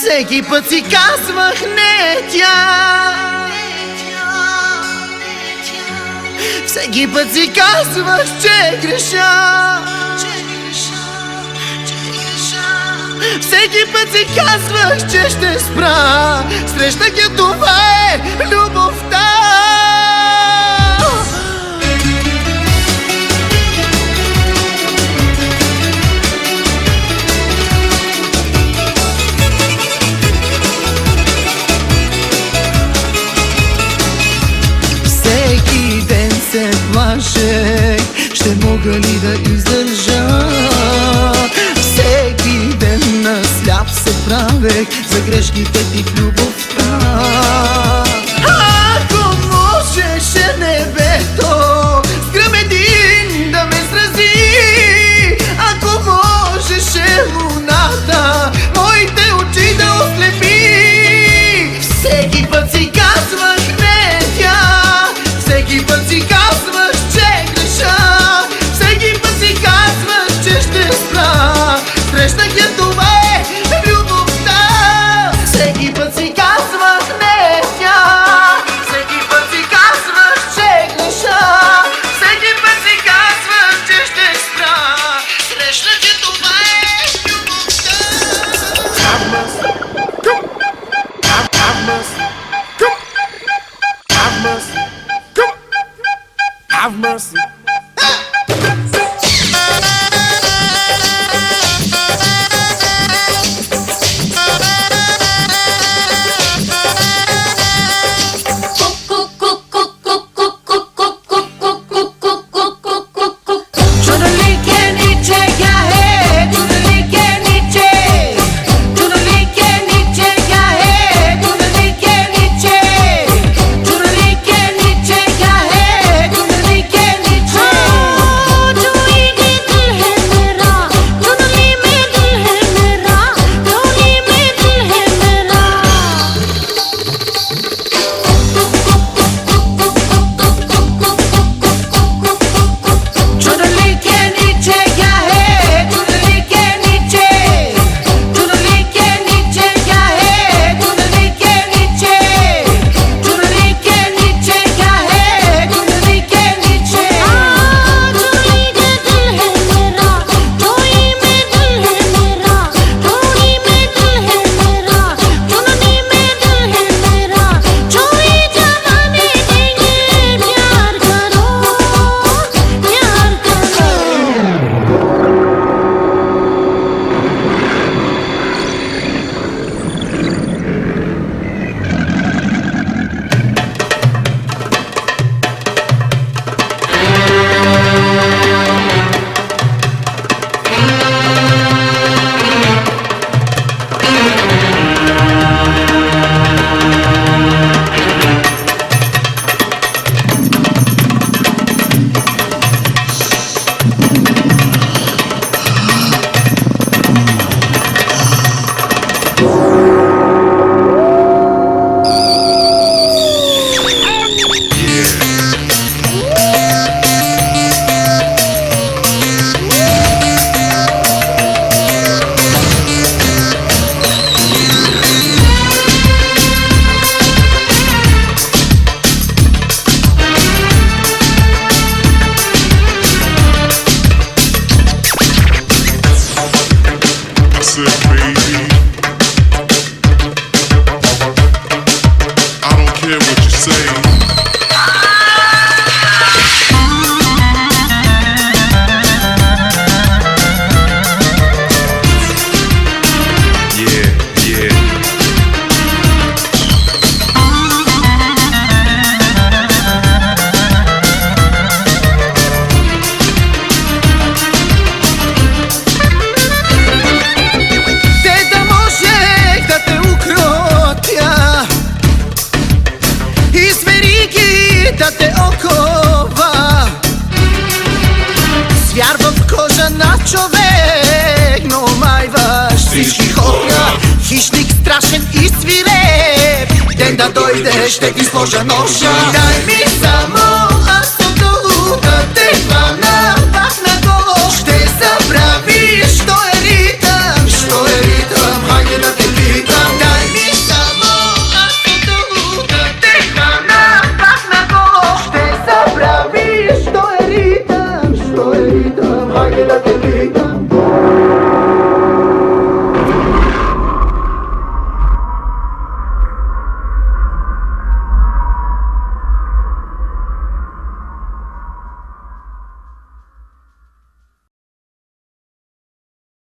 Всеки път си казвах не тя Всеки път си казвах, че греша Всеки път си казвах, че ще спра Срещах я това е любов. Jeśli ty romance. ще те окова С в кожа на човек, но майваш всички хора Хищник страшен и свиреп, ден да дойде ще ти сложа ножа Дай ми само